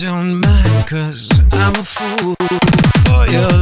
don't mind, cause I'm a fool for your